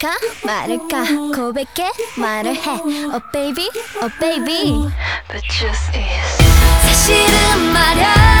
할까 말할까 고백해 말을 해 Oh baby, oh baby But just is 사실은 말야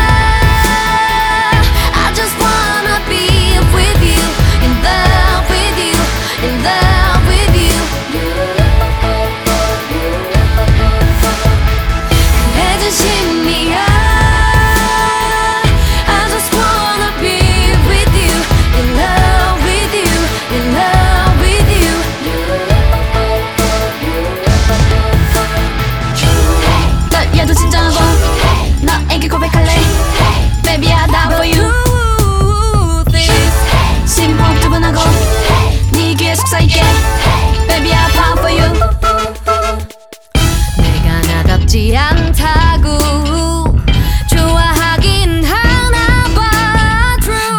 타고 좋아하긴 하나봐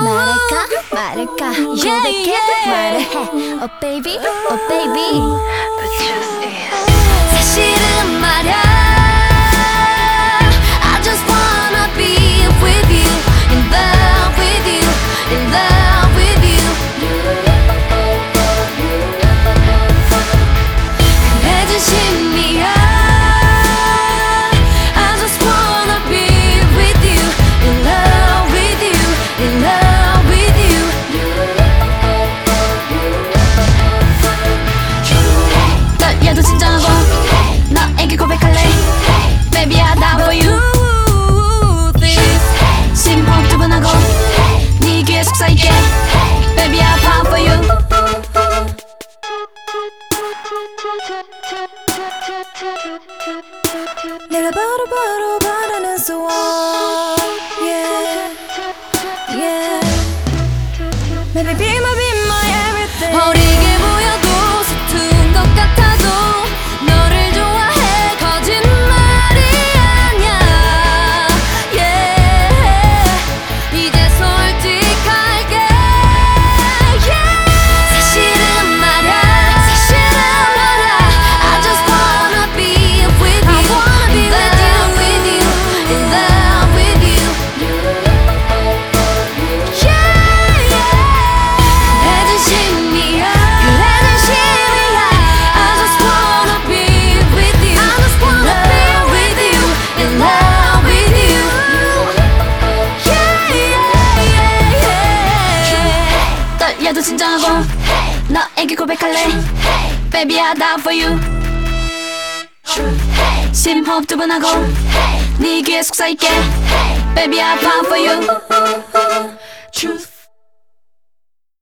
말할까 말할까 고백해 말해 Oh baby Oh baby But just is 바로바로 바라는 소원 Yeah Yeah Maybe be my be my everything 너에게 고백할래? Hey. Baby I die for you. Hey. 심호흡 두 번 하고 hey. 네 귀에 속삭일게. Baby I bow for you. Truth.